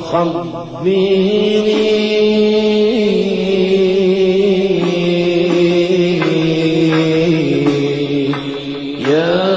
خبيري يا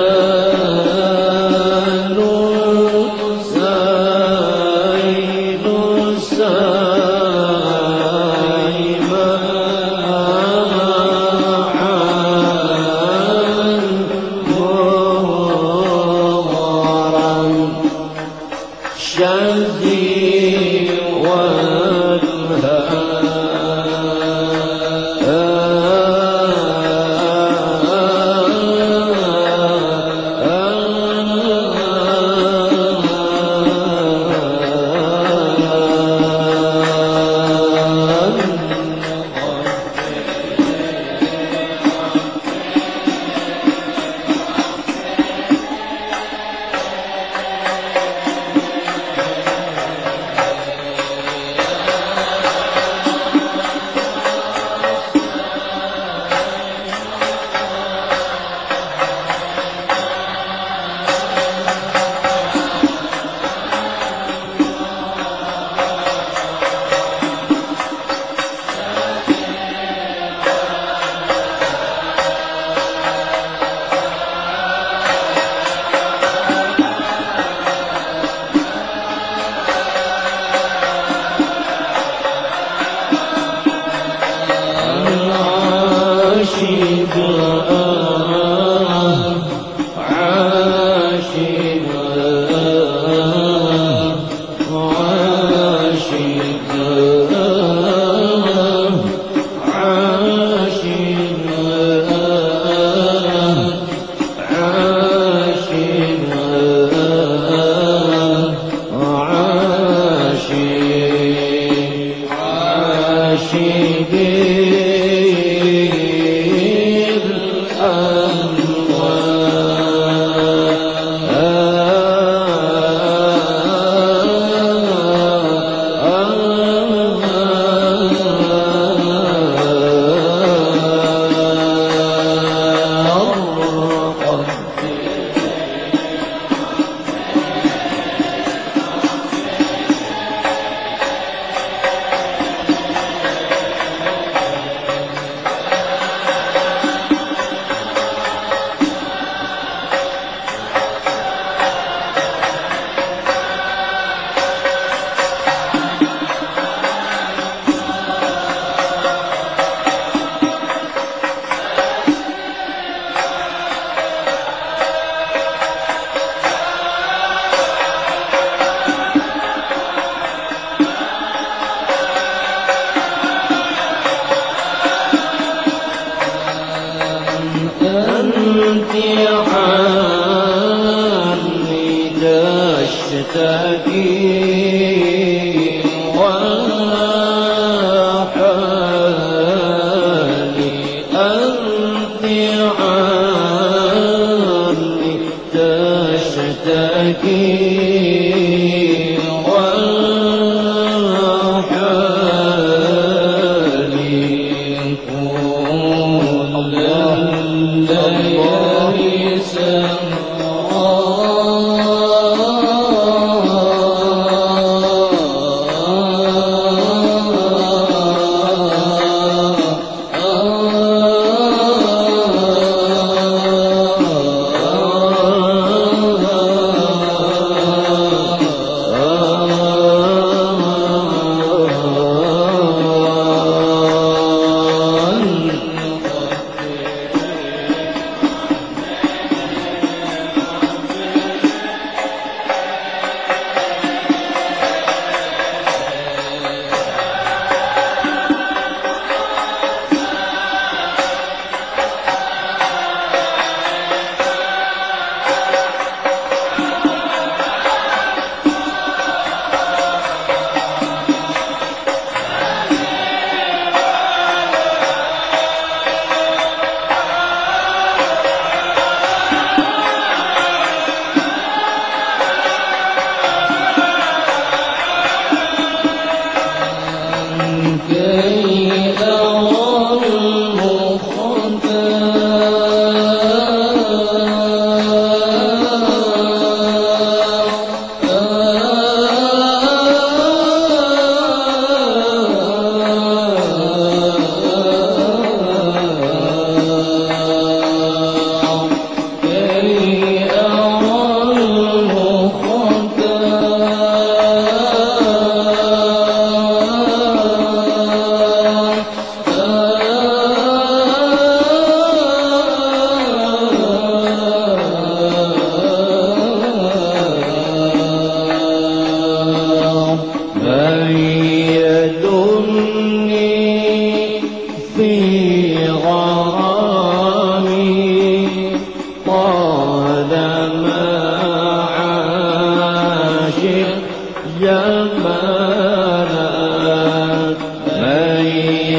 الجمالات من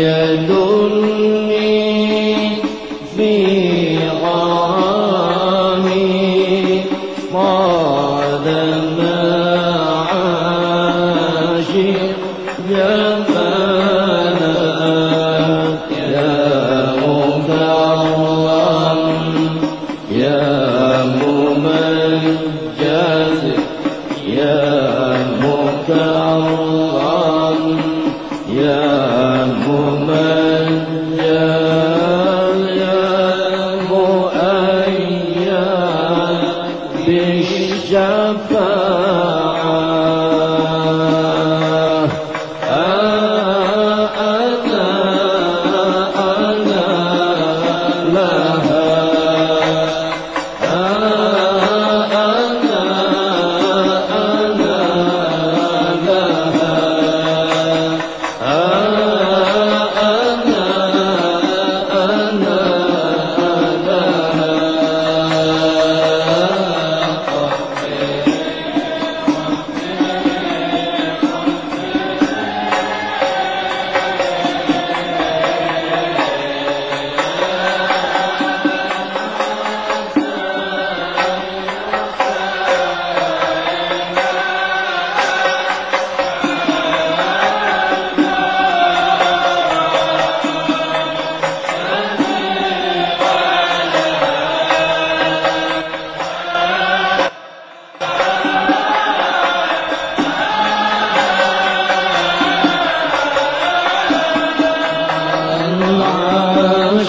يدلني في غرامي بعدما عاشق الله يا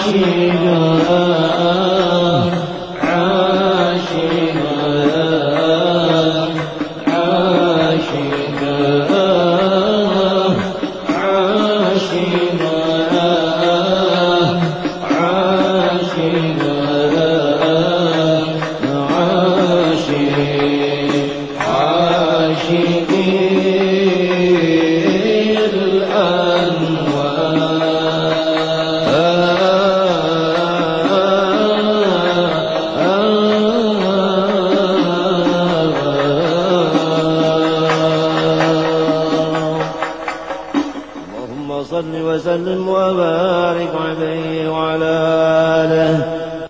Shiva